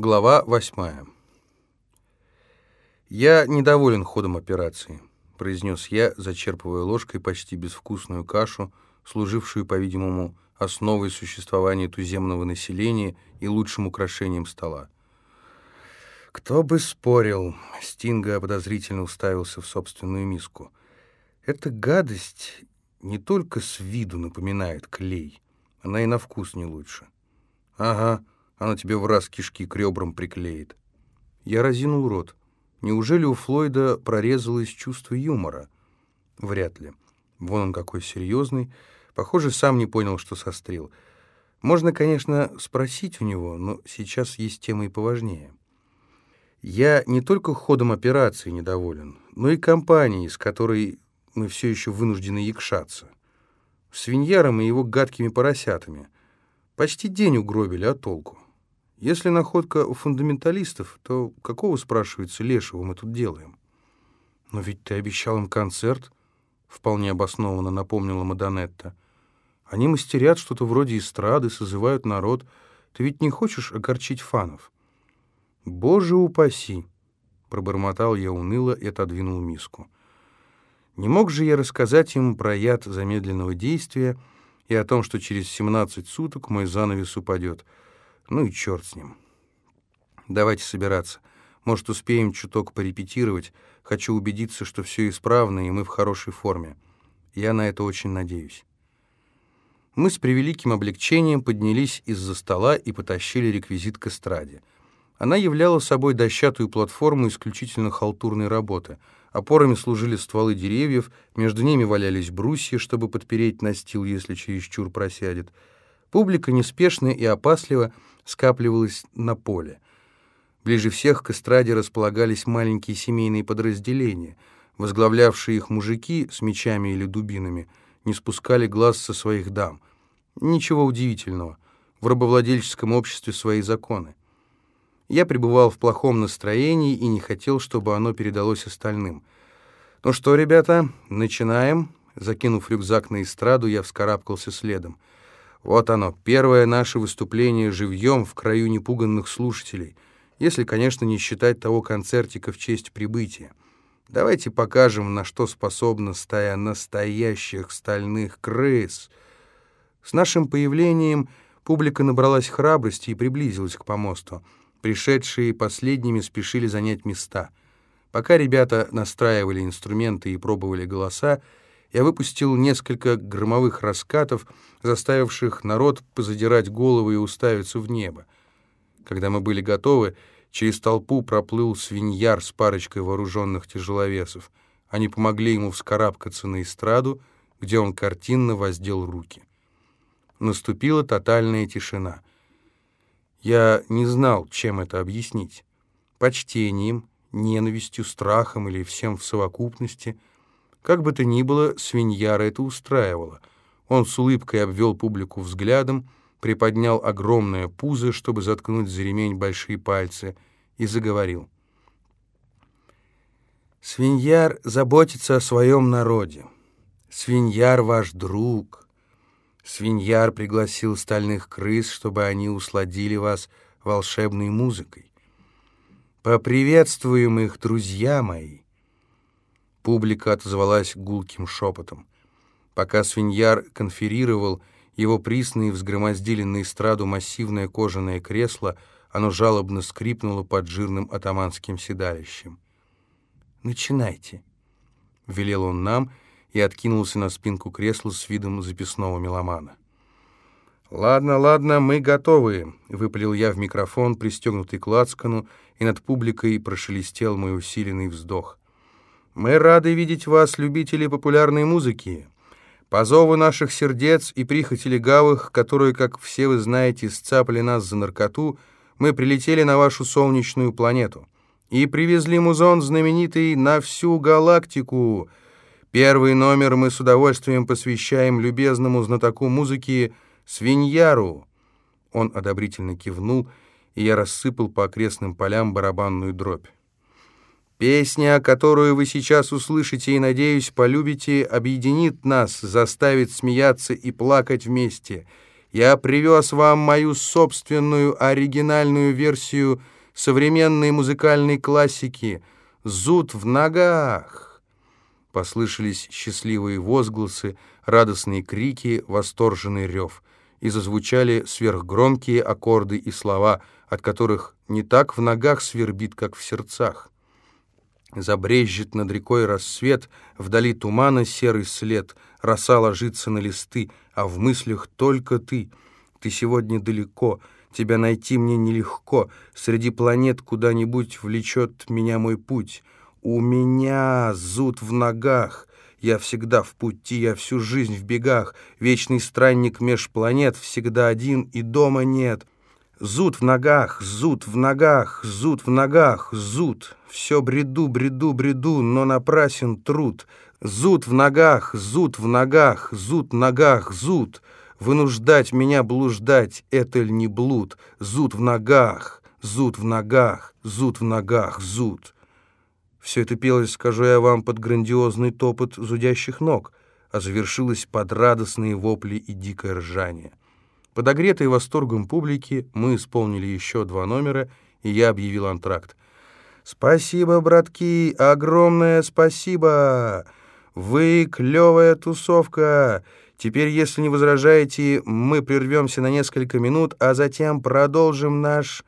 Глава восьмая. «Я недоволен ходом операции», — произнес я, зачерпывая ложкой почти безвкусную кашу, служившую, по-видимому, основой существования туземного населения и лучшим украшением стола. «Кто бы спорил?» — Стинга подозрительно уставился в собственную миску. «Эта гадость не только с виду напоминает клей, она и на вкус не лучше». «Ага», она тебе в раз кишки к ребрам приклеит. Я разинул рот. Неужели у Флойда прорезалось чувство юмора? Вряд ли. Вон он какой серьезный. Похоже, сам не понял, что сострил. Можно, конечно, спросить у него, но сейчас есть темы и поважнее. Я не только ходом операции недоволен, но и компанией, с которой мы все еще вынуждены якшаться. Свиньяром и его гадкими поросятами. Почти день угробили, а толку? Если находка у фундаменталистов, то какого, спрашивается, лешего мы тут делаем? Но ведь ты обещал им концерт, вполне обоснованно напомнила Мадонетта. Они мастерят что-то вроде эстрады, созывают народ. Ты ведь не хочешь огорчить фанов? Боже упаси! Пробормотал я уныло и отодвинул миску. Не мог же я рассказать им про яд замедленного действия и о том, что через 17 суток мой занавес упадет — ну и черт с ним. Давайте собираться. Может, успеем чуток порепетировать. Хочу убедиться, что все исправно, и мы в хорошей форме. Я на это очень надеюсь. Мы с превеликим облегчением поднялись из-за стола и потащили реквизит к эстраде. Она являла собой дощатую платформу исключительно халтурной работы. Опорами служили стволы деревьев, между ними валялись брусья, чтобы подпереть настил, если чересчур просядет. Публика неспешно и опасливо скапливалась на поле. Ближе всех к эстраде располагались маленькие семейные подразделения. Возглавлявшие их мужики с мечами или дубинами не спускали глаз со своих дам. Ничего удивительного. В рабовладельческом обществе свои законы. Я пребывал в плохом настроении и не хотел, чтобы оно передалось остальным. «Ну что, ребята, начинаем?» Закинув рюкзак на эстраду, я вскарабкался следом. Вот оно, первое наше выступление живьем в краю непуганных слушателей, если, конечно, не считать того концертика в честь прибытия. Давайте покажем, на что способна стая настоящих стальных крыс. С нашим появлением публика набралась храбрости и приблизилась к помосту. Пришедшие последними спешили занять места. Пока ребята настраивали инструменты и пробовали голоса, я выпустил несколько громовых раскатов, заставивших народ позадирать головы и уставиться в небо. Когда мы были готовы, через толпу проплыл свиньяр с парочкой вооруженных тяжеловесов. Они помогли ему вскарабкаться на эстраду, где он картинно воздел руки. Наступила тотальная тишина. Я не знал, чем это объяснить. Почтением, ненавистью, страхом или всем в совокупности — как бы то ни было, свиньяра это устраивало. Он с улыбкой обвел публику взглядом, приподнял огромное пузо, чтобы заткнуть за ремень большие пальцы, и заговорил. «Свиньяр заботится о своем народе. Свиньяр ваш друг. Свиньяр пригласил стальных крыс, чтобы они усладили вас волшебной музыкой. Поприветствуем их, друзья мои!» Публика отозвалась гулким шепотом. Пока свиньяр конферировал, его присные взгромоздили на эстраду массивное кожаное кресло, оно жалобно скрипнуло под жирным атаманским седалищем. «Начинайте», — велел он нам и откинулся на спинку кресла с видом записного меломана. «Ладно, ладно, мы готовы», — выпалил я в микрофон, пристегнутый к лацкану, и над публикой прошелестел мой усиленный вздох. Мы рады видеть вас, любители популярной музыки. По зову наших сердец и прихоти легавых, которые, как все вы знаете, сцапали нас за наркоту, мы прилетели на вашу солнечную планету и привезли музон знаменитый на всю галактику. Первый номер мы с удовольствием посвящаем любезному знатоку музыки Свиньяру. Он одобрительно кивнул, и я рассыпал по окрестным полям барабанную дробь. Песня, которую вы сейчас услышите и, надеюсь, полюбите, объединит нас, заставит смеяться и плакать вместе. Я привез вам мою собственную оригинальную версию современной музыкальной классики «Зуд в ногах». Послышались счастливые возгласы, радостные крики, восторженный рев. И зазвучали сверхгромкие аккорды и слова, от которых не так в ногах свербит, как в сердцах. Забрежет над рекой рассвет, вдали тумана серый след, роса ложится на листы, а в мыслях только ты. Ты сегодня далеко, тебя найти мне нелегко, среди планет куда-нибудь влечет меня мой путь. У меня зуд в ногах, я всегда в пути, я всю жизнь в бегах, вечный странник меж планет, всегда один и дома нет». Зуд в ногах, зуд в ногах, зуд в ногах, зуд. Все бреду, бреду, бреду, но напрасен труд. Зуд в ногах, зуд в ногах, зуд в ногах, зуд. Вынуждать меня блуждать — это ль не блуд? Зуд в ногах, зуд в ногах, зуд в ногах, зуд. Все это пелось, скажу я вам, под грандиозный топот зудящих ног, а завершилось под радостные вопли и дикое ржание. Подогретые восторгом публики, мы исполнили еще два номера, и я объявил антракт. «Спасибо, братки, огромное спасибо! Вы клевая тусовка! Теперь, если не возражаете, мы прервемся на несколько минут, а затем продолжим наш